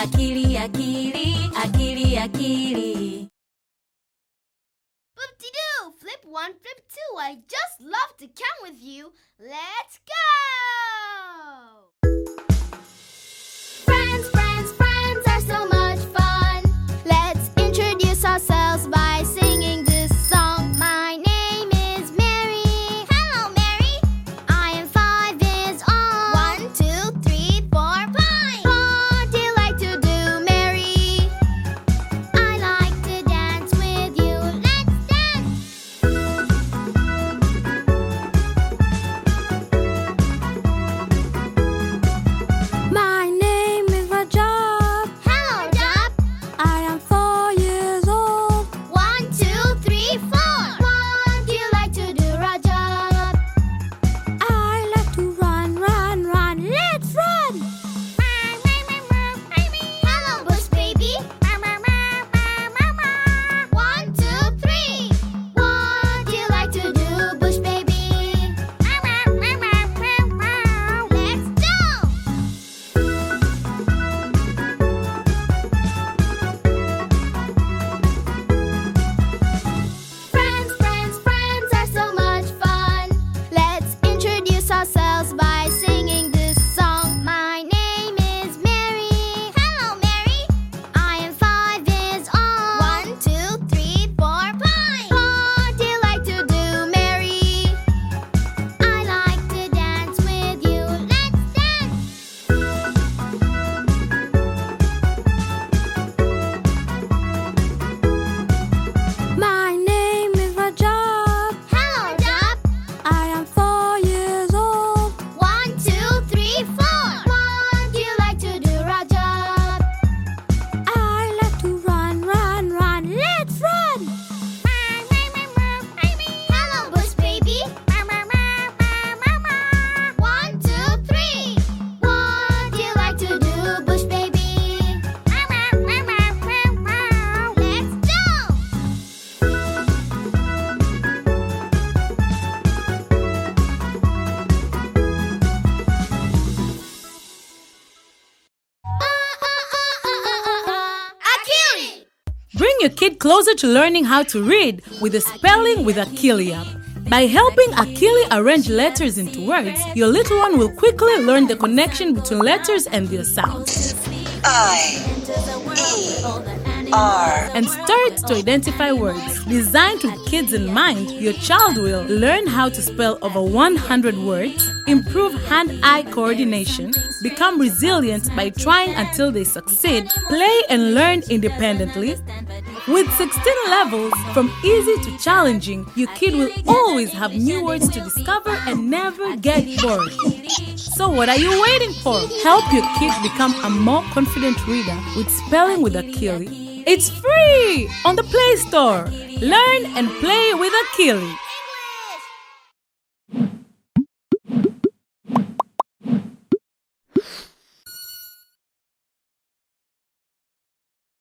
akili, akili, akili, akili. Boop-de-doo! Flip one, flip two. I just love to count with you. Let's go! Bring your kid closer to learning how to read with the Spelling with Akili app. By helping Akili arrange letters into words, your little one will quickly learn the connection between letters and their sounds I And start to identify words. Designed with kids in mind, your child will learn how to spell over 100 words, improve hand eye coordination, become resilient by trying until they succeed, play and learn independently. With 16 levels, from easy to challenging, your kid will always have new words to discover and never get bored. So, what are you waiting for? Help your kid become a more confident reader with Spelling with Akili. It's free on the Play Store. Learn and play with Akili.